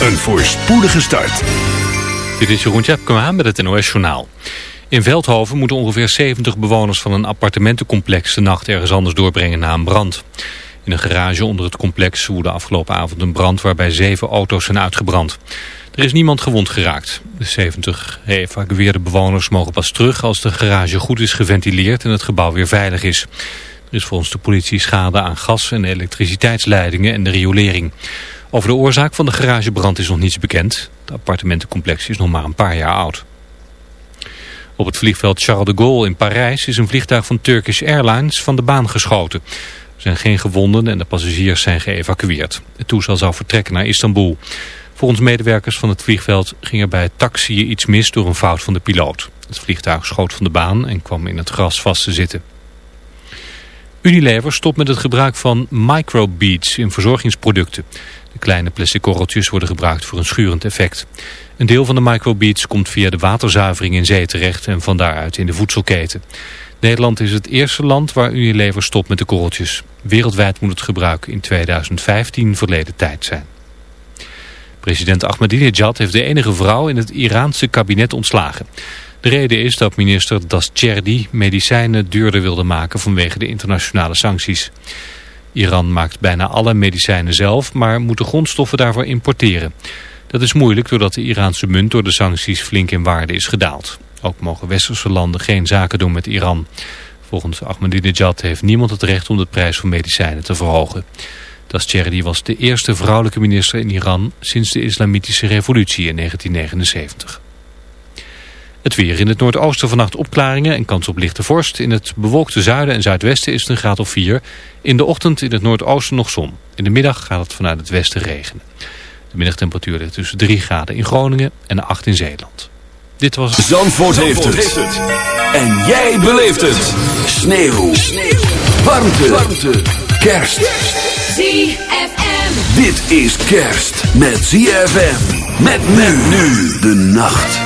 een voorspoedige start. Dit is Jeroen Tjepkema met het NOS Journaal. In Veldhoven moeten ongeveer 70 bewoners van een appartementencomplex de nacht ergens anders doorbrengen na een brand. In een garage onder het complex woedde afgelopen avond een brand waarbij zeven auto's zijn uitgebrand. Er is niemand gewond geraakt. De 70 geëvacueerde bewoners mogen pas terug als de garage goed is geventileerd en het gebouw weer veilig is. Er is volgens de politie schade aan gas- en elektriciteitsleidingen en de riolering. Over de oorzaak van de garagebrand is nog niets bekend. Het appartementencomplex is nog maar een paar jaar oud. Op het vliegveld Charles de Gaulle in Parijs is een vliegtuig van Turkish Airlines van de baan geschoten. Er zijn geen gewonden en de passagiers zijn geëvacueerd. Het toestel zou vertrekken naar Istanbul. Volgens medewerkers van het vliegveld ging er bij het taxiën iets mis door een fout van de piloot. Het vliegtuig schoot van de baan en kwam in het gras vast te zitten. Unilever stopt met het gebruik van microbeads in verzorgingsproducten. De kleine plastic korreltjes worden gebruikt voor een schurend effect. Een deel van de microbeads komt via de waterzuivering in zee terecht en van daaruit in de voedselketen. Nederland is het eerste land waar Unilever stopt met de korreltjes. Wereldwijd moet het gebruik in 2015 verleden tijd zijn. President Ahmadinejad heeft de enige vrouw in het Iraanse kabinet ontslagen. De reden is dat minister Dascherdi medicijnen duurder wilde maken vanwege de internationale sancties. Iran maakt bijna alle medicijnen zelf, maar moet de grondstoffen daarvoor importeren. Dat is moeilijk doordat de Iraanse munt door de sancties flink in waarde is gedaald. Ook mogen westerse landen geen zaken doen met Iran. Volgens Ahmadinejad heeft niemand het recht om de prijs van medicijnen te verhogen. Dascherdi was de eerste vrouwelijke minister in Iran sinds de islamitische revolutie in 1979. Het weer in het noordoosten vannacht opklaringen en kans op lichte vorst. In het bewolkte zuiden en zuidwesten is het een graad of 4. In de ochtend in het noordoosten nog zon. In de middag gaat het vanuit het westen regenen. De middagtemperatuur ligt tussen 3 graden in Groningen en 8 in Zeeland. Dit was... Zandvoort, heeft, het. En jij beleeft het. Sneeuw. Sneeuw. Warmte. Warmte. Kerst. ZFM. Dit is kerst met ZFM. Met men nu de nacht.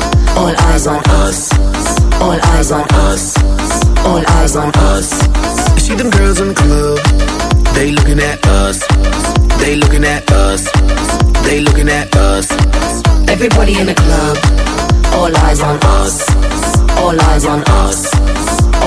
all eyes on us. All eyes on us. All eyes on us. See them girls in the club, they looking at us. They looking at us. They looking at us. Everybody in the club, all eyes on us. All eyes on us.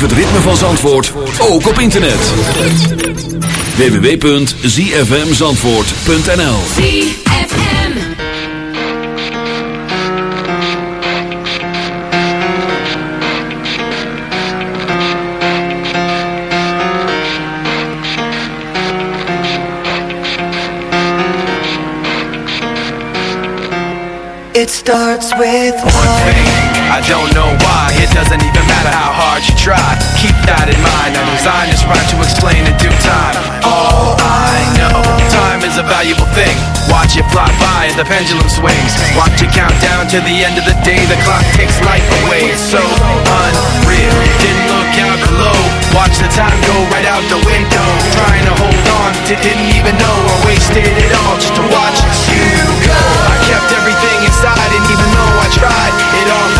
Beleef het ritme van Zandvoort, ook op internet. www.zfmzandvoort.nl ZFM. It starts with One thing, I don't know why It doesn't even matter how hard you try. Keep that in mind I'm designed this rhyme to explain in due time. All I know Time is a valuable thing. Watch it fly by as the pendulum swings. Watch it count down to the end of the day The clock takes life away It's so unreal Didn't look out below. Watch the time go right out the window. Trying to hold on to didn't even know. I wasted it all just to watch you go. I kept everything inside and even though I tried It all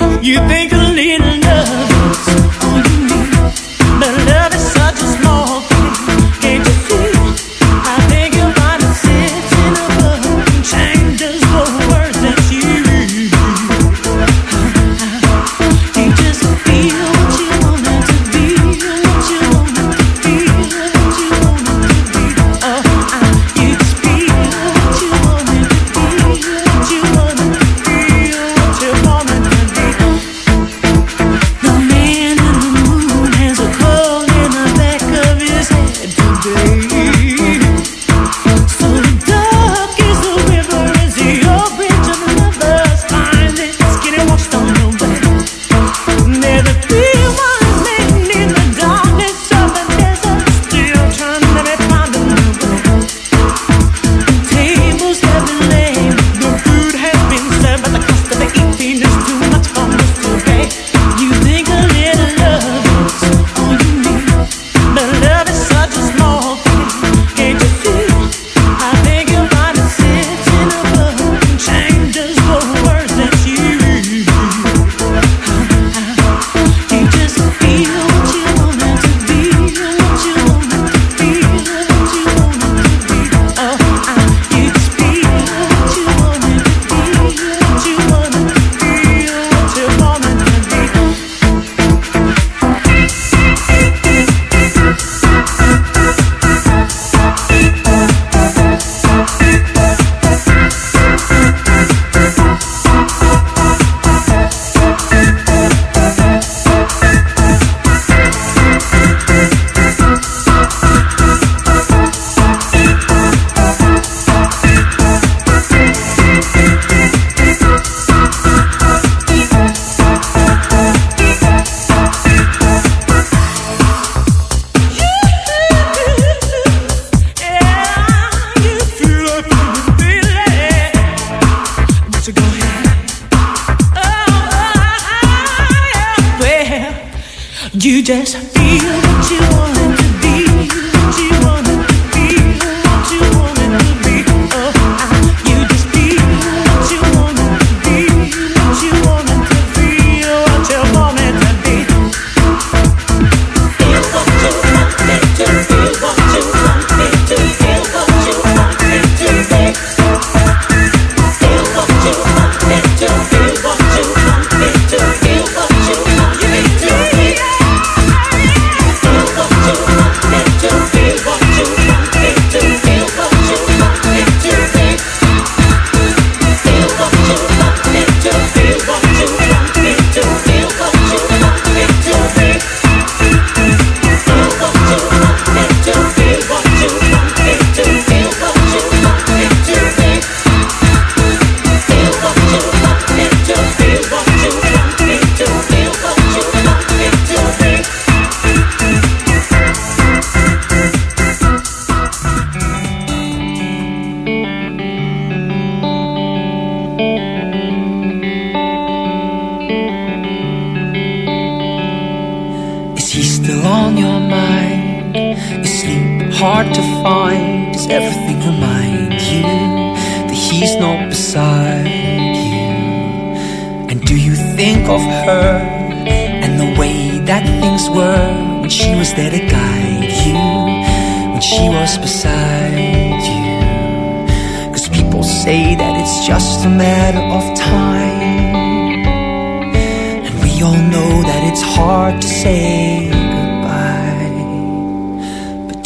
You think sleep, hard to find. Does everything remind you that he's not beside you? And do you think of her and the way that things were when she was there to guide you, when she was beside you? Cause people say that it's just a matter of time. And we all know that it's hard to say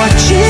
what you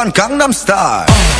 Oppan Gangnam Style.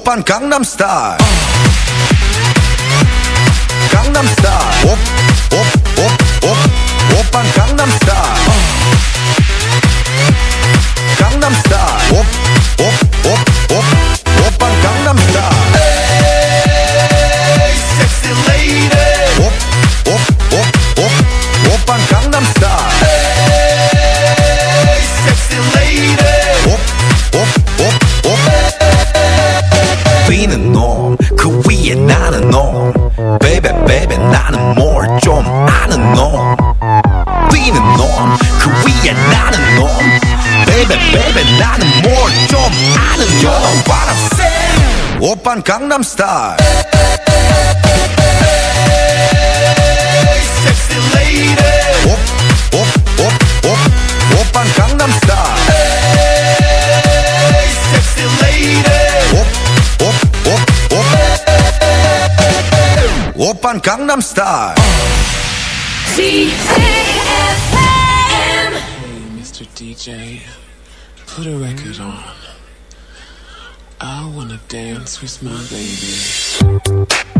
op Gangnam star. Hey, sexy lady. Gangnam Style. Hey, sexy lady. Gangnam Style. Hey, Mr. DJ, put a record on. I wanna dance with my baby.